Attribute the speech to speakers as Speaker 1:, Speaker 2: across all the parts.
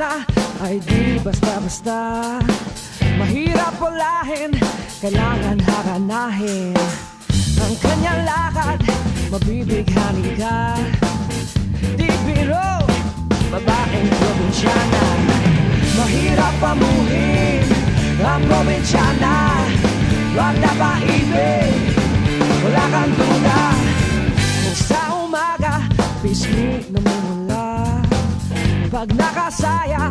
Speaker 1: ay di basta-basta. Mahirap pulahin, kailangan haranahin. Ang kanyang lakad, mabibighani ka. Di biro, babaeng probinsyana. Mahirap pamuhin ang probinsyana. Wag na ba Pag nakasaya,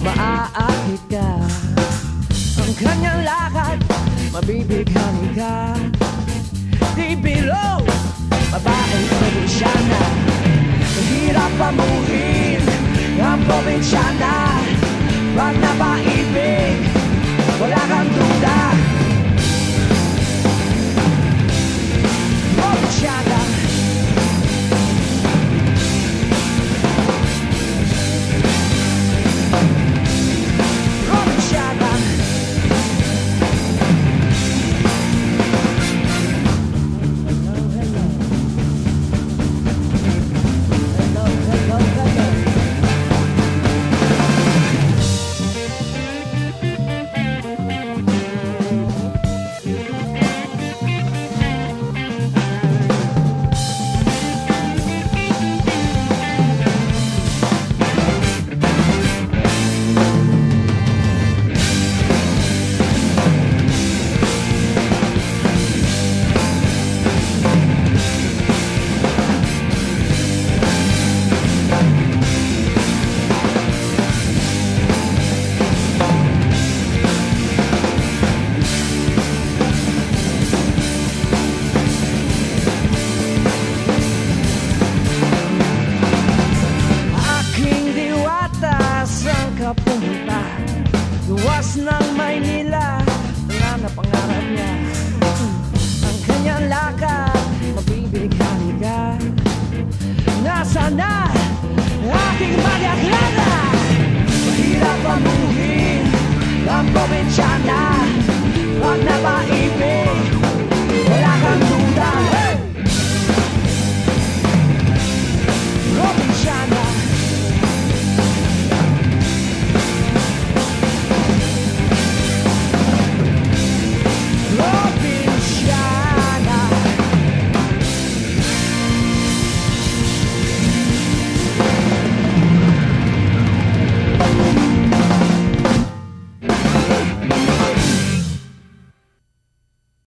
Speaker 1: maaakit ka. Ang kanyang lakad, mabibighani ka Di biro, babaeng probinsyana Mahirap pamuhin ang probinsyana. Wag na ba ibig, wala kang duda It's not